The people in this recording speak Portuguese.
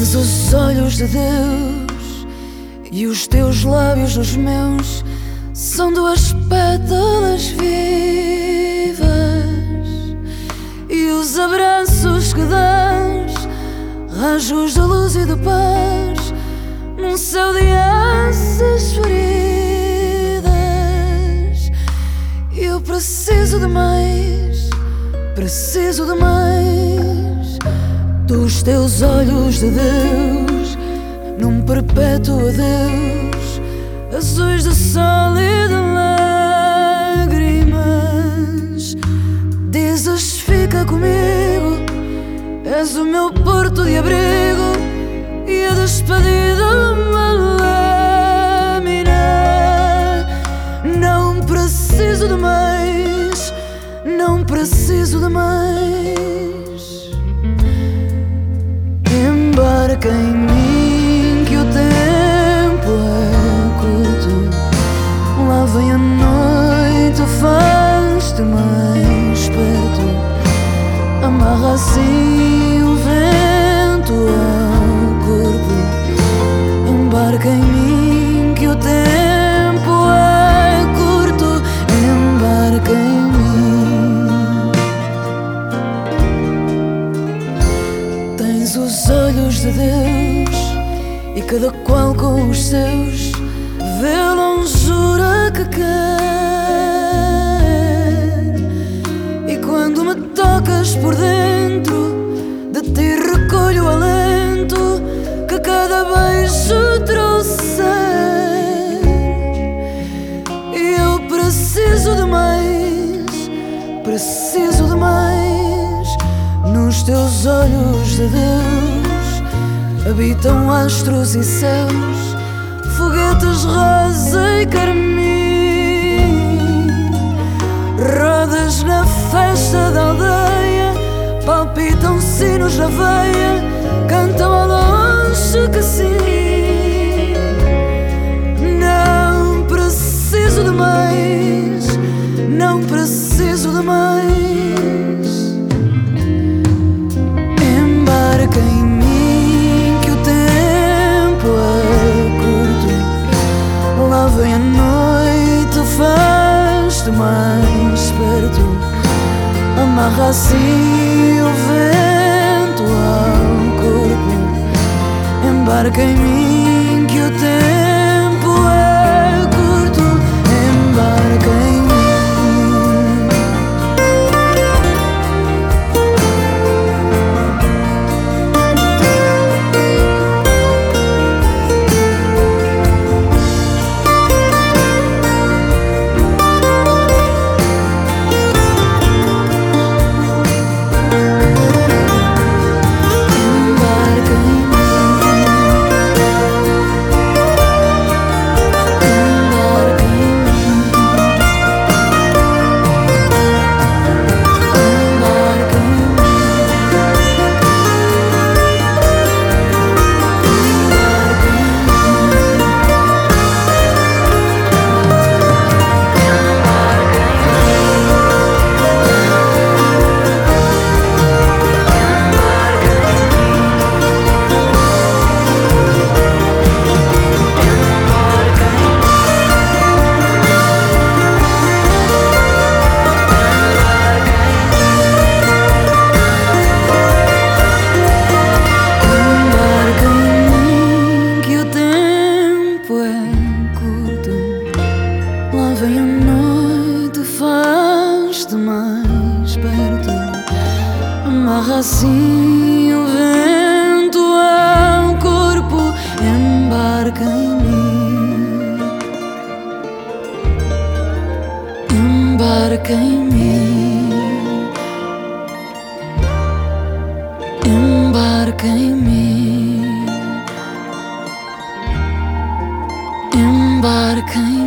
os olhos de Deus e os teus lábios nos meus são duas pétalas vivas e os abraços que dás, rasgos de luz e de paz num céu de asas feridas. Eu preciso de mais, preciso de mais dos teus olhos de Deus num perpétuo adeus, azuis de sol e de lágrimas. Dizes fica comigo, és o meu porto de abrigo e a despedida uma lâmina. Não preciso de mais, não preciso de mais. Embarca em mim que o tempo é curto. Lá vem a noite, faz-te mais perto. Amarra assim de Deus e cada qual com os seus vê a longura que quer. E quando me tocas por dentro, de ti recolho o alento que cada beijo trouxer. E eu preciso de mais, preciso de mais. Nos teus olhos de Deus habitam astros e céus, foguetes rosa e carmim. Rodas na festa da aldeia, palpitam sinos na veia, Amarra assim o vento ao corpo. Embarca em mim que o tempo Amarra assim o vento ao corpo. Embarca em mim. Embarca em mim. Embarca em mim. Embarca em mim.